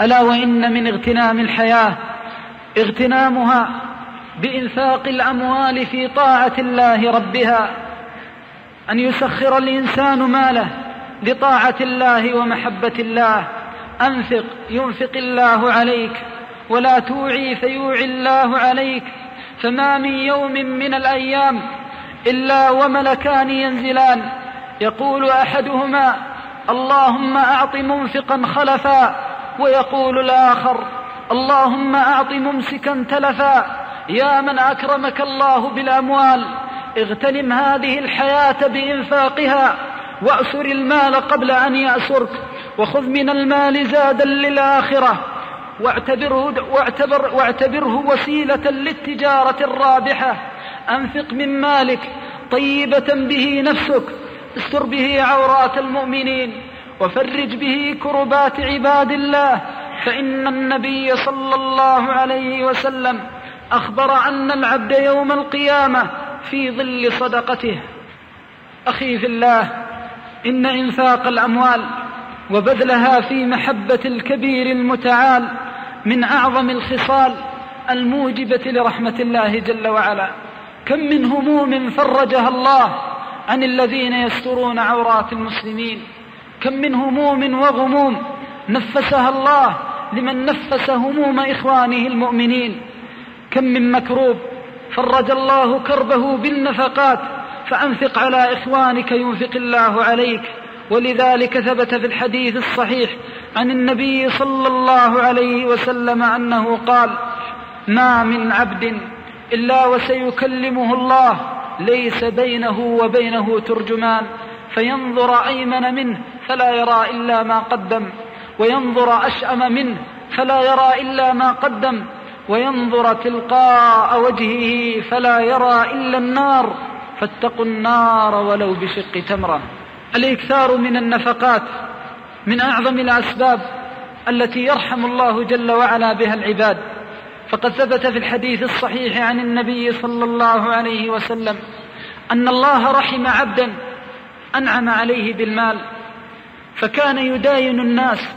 ألا وإن من اغتنام الحياة اغتنامها بإنفاق الأموال في طاعة الله ربها أن يسخر الإنسان ماله لطاعة الله ومحبة الله. أنفق ينفق الله عليك ولا توعي فيوعي الله عليك. فما من يوم من الأيام إلا وملكان ينزلان. يقول أحدهما اللهم أعط منفقا خلفا ويقول الآخر اللهم أعط ممسكا تلفا يا من أكرمك الله بالأموال اغتنم هذه الحياة بإنفاقها وأسر المال قبل أن يأسرك وخذ من المال زادا للآخرة واعتبره, واعتبر واعتبره وسيلة للتجارة الرابحة أنفق من مالك طيبة به نفسك استر به عورات المؤمنين. وفرج به كربات عباد الله فإن النبي صلى الله عليه وسلم أخبر أن العبد يوم القيامة في ظل صدقته. أخي في الله إن إنفاق الأموال وبذلها في محبة الكبير المتعال من أعظم الخصال الموجبة لرحمة الله جل وعلا. كم من هموم فرجها الله عن الذين يسترون عورات المسلمين. كم من هموم وغموم نفسها الله لمن نفس هموم إخوانه المؤمنين. كم من مكروب فرج الله كربه بالنفقات فأنفق على إخوانك ينفق الله عليك. ولذلك ثبت في الحديث الصحيح عن النبي صلى الله عليه وسلم أنه قال ما من عبد إلا وسيكلمه الله ليس بينه وبينه ترجمان فينظر أيمن منه فلا يرى إلا ما قدم وينظر أشأم منه فلا يرى إلا ما قدم وينظر تلقاء وجهه فلا يرى إلا النار فاتقوا النار ولو بشق تمرة. الإكثار من النفقات من أعظم الأسباب التي يرحم الله جل وعلا بها العباد. فقد ثبت في الحديث الصحيح عن النبي صلى الله عليه وسلم أن الله رحم عبدا أنعم عليه بالمال. فكان يداين الناس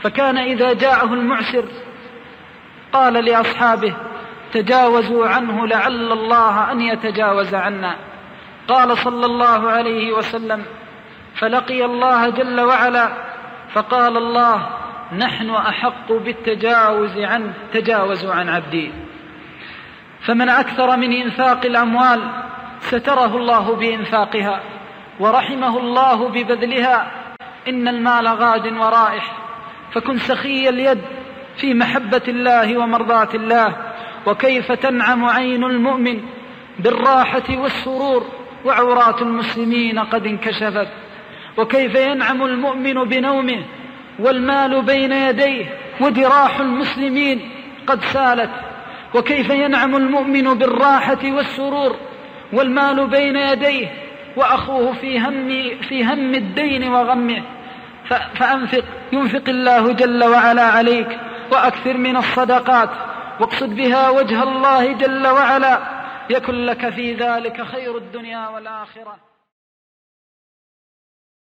فكان إذا جاءه المعسر قال لأصحابه تجاوزوا عنه لعل الله أن يتجاوز عنا. قال صلى الله عليه وسلم فلقي الله جل وعلا فقال الله نحن أحق بالتجاوز عنه تجاوزوا عن عبدي. فمن أكثر من إنفاق الأموال ستره الله بإنفاقها ورحمه الله ببذلها إن المال غاد ورائح فكن سخي اليد في محبة الله ومرضاة الله وكيف تنعم عين المؤمن بالراحة والسرور وعورات المسلمين قد انكشفت وكيف ينعم المؤمن بنومه والمال بين يديه ودراح المسلمين قد سالت وكيف ينعم المؤمن بالراحة والسرور والمال بين يديه وأخوه في هم في هم الدين وغمه. فأنفق ينفق الله جل وعلا عليك وأكثر من الصدقات واقصد بها وجه الله جل وعلا يكن لك في ذلك خير الدنيا والآخرة.